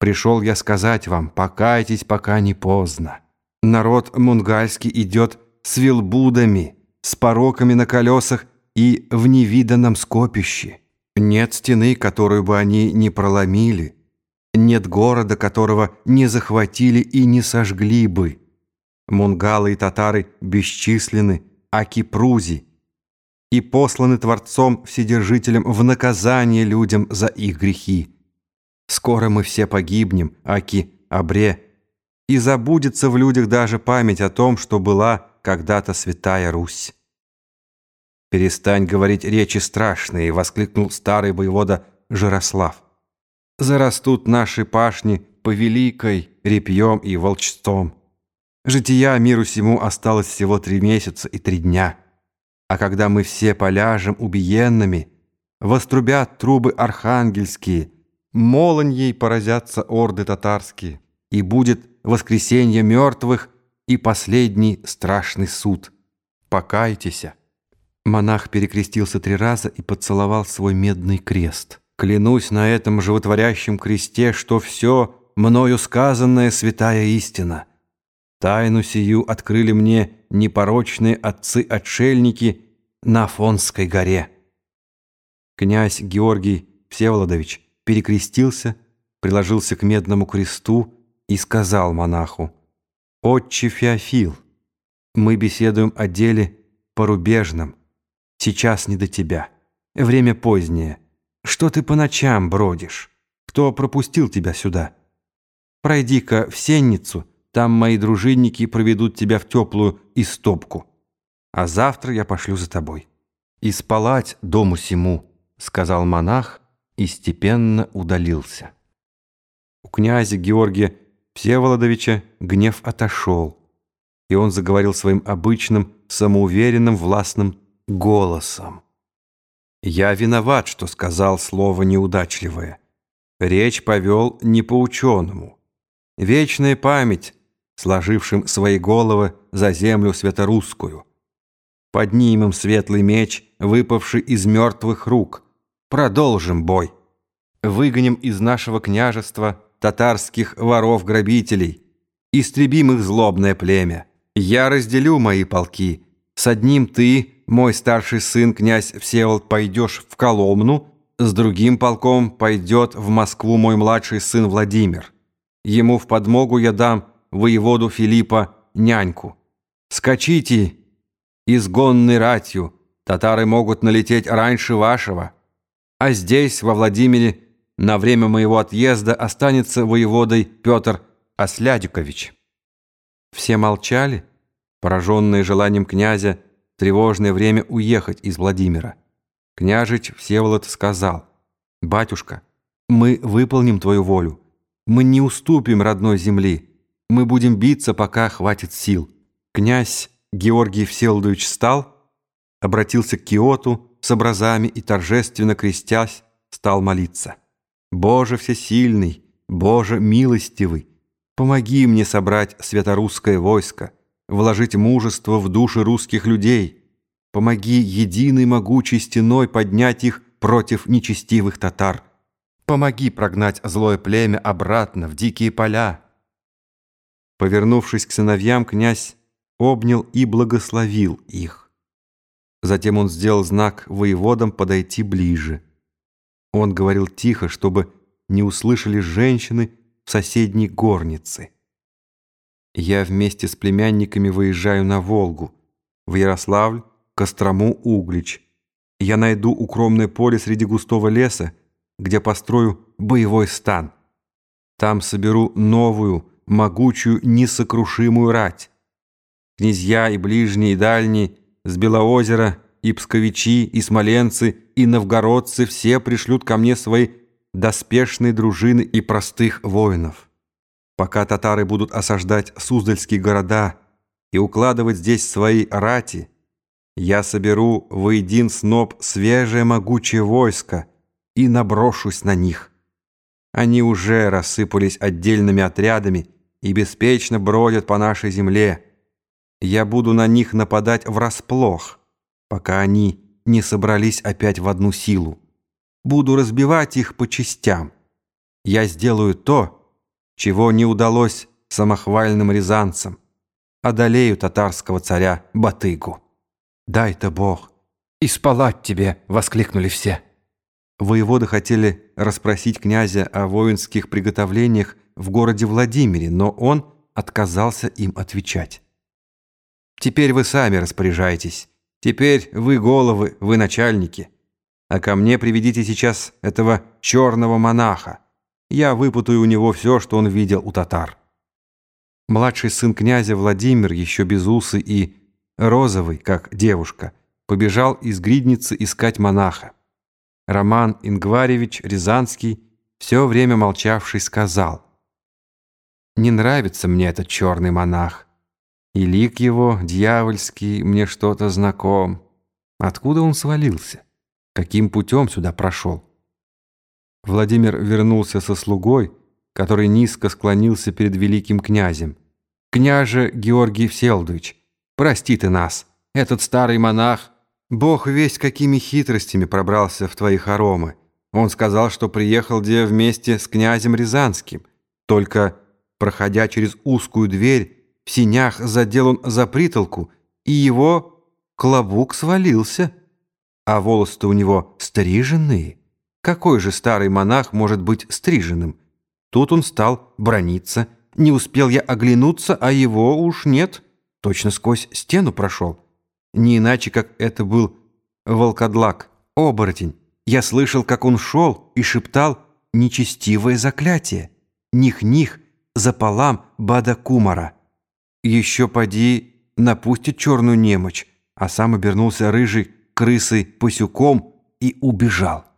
Пришел я сказать вам, покайтесь, пока не поздно. Народ мунгальский идет с вилбудами, с пороками на колесах и в невиданном скопище. Нет стены, которую бы они не проломили, нет города, которого не захватили и не сожгли бы. Мунгалы и татары бесчисленны, а кипрузи и посланы Творцом Вседержителем в наказание людям за их грехи. Скоро мы все погибнем, аки обре, и забудется в людях даже память о том, что была когда-то святая Русь. «Перестань говорить речи страшные!» — воскликнул старый воевода Жирослав. «Зарастут наши пашни по великой репьем и волчством. Жития миру всему осталось всего три месяца и три дня. А когда мы все поляжем убиенными, вострубят трубы архангельские, молоньей поразятся орды татарские, и будет воскресенье мертвых и последний страшный суд. Покайтесь!» Монах перекрестился три раза и поцеловал свой медный крест. «Клянусь на этом животворящем кресте, что все мною сказанное святая истина. Тайну сию открыли мне непорочные отцы-отшельники на Афонской горе». Князь Георгий Всеволодович перекрестился, приложился к медному кресту и сказал монаху, «Отче Феофил, мы беседуем о деле порубежном, Сейчас не до тебя. Время позднее. Что ты по ночам бродишь? Кто пропустил тебя сюда? Пройди-ка в сенницу, там мои дружинники проведут тебя в теплую истопку. А завтра я пошлю за тобой. И спалать дому сему, сказал монах и степенно удалился. У князя Георгия Всеволодовича гнев отошел, и он заговорил своим обычным, самоуверенным, властным голосом. Я виноват, что сказал слово неудачливое. Речь повел не по-ученому. Вечная память, сложившим свои головы за землю светорусскую. Поднимем светлый меч, выпавший из мертвых рук. Продолжим бой. Выгоним из нашего княжества татарских воров-грабителей. Истребим их злобное племя. Я разделю мои полки. С одним ты мой старший сын, князь Всеволод, пойдешь в Коломну, с другим полком пойдет в Москву мой младший сын Владимир. Ему в подмогу я дам воеводу Филиппа няньку. Скачите изгонной ратью, татары могут налететь раньше вашего. А здесь, во Владимире, на время моего отъезда останется воеводой Петр Ослядюкович». Все молчали, пораженные желанием князя, тревожное время уехать из Владимира. Княжич Всеволод сказал, «Батюшка, мы выполним твою волю. Мы не уступим родной земли. Мы будем биться, пока хватит сил». Князь Георгий Всеволодович встал, обратился к Киоту с образами и, торжественно крестясь, стал молиться. «Боже всесильный, Боже милостивый, помоги мне собрать святорусское войско» вложить мужество в души русских людей. Помоги единой могучей стеной поднять их против нечестивых татар. Помоги прогнать злое племя обратно в дикие поля. Повернувшись к сыновьям, князь обнял и благословил их. Затем он сделал знак воеводам подойти ближе. Он говорил тихо, чтобы не услышали женщины в соседней горнице. Я вместе с племянниками выезжаю на Волгу, в Ярославль, Кострому, Углич. Я найду укромное поле среди густого леса, где построю боевой стан. Там соберу новую, могучую, несокрушимую рать. Князья и ближние, и дальние, с Белоозера, и псковичи, и смоленцы, и новгородцы все пришлют ко мне свои доспешные дружины и простых воинов пока татары будут осаждать Суздальские города и укладывать здесь свои рати, я соберу воедин сноп свежее могучее войско и наброшусь на них. Они уже рассыпались отдельными отрядами и беспечно бродят по нашей земле. Я буду на них нападать врасплох, пока они не собрались опять в одну силу. Буду разбивать их по частям. Я сделаю то, чего не удалось самохвальным рязанцам. Одолею татарского царя Батыгу. Дай-то Бог. «И спалать тебе!» — воскликнули все. Воеводы хотели расспросить князя о воинских приготовлениях в городе Владимире, но он отказался им отвечать. «Теперь вы сами распоряжаетесь. Теперь вы головы, вы начальники. А ко мне приведите сейчас этого черного монаха. Я выпутаю у него все, что он видел у татар». Младший сын князя Владимир, еще без усы и розовый, как девушка, побежал из гридницы искать монаха. Роман Ингваревич Рязанский, все время молчавший, сказал, «Не нравится мне этот черный монах, и лик его, дьявольский, мне что-то знаком. Откуда он свалился? Каким путем сюда прошел?» Владимир вернулся со слугой, который низко склонился перед великим князем. «Княже Георгий Всеволодович, прости ты нас, этот старый монах...» Бог весть какими хитростями пробрался в твои хоромы. Он сказал, что приехал где вместе с князем Рязанским. Только, проходя через узкую дверь, в синях задел он за притолку, и его клобук свалился. А волосы-то у него стриженные. Какой же старый монах может быть стриженным? Тут он стал брониться. Не успел я оглянуться, а его уж нет. Точно сквозь стену прошел. Не иначе, как это был волкодлак, оборотень. Я слышал, как он шел и шептал нечестивое заклятие. Них-них, запалам бада кумара. Еще поди напустит черную немочь, а сам обернулся рыжий крысой-пасюком и убежал.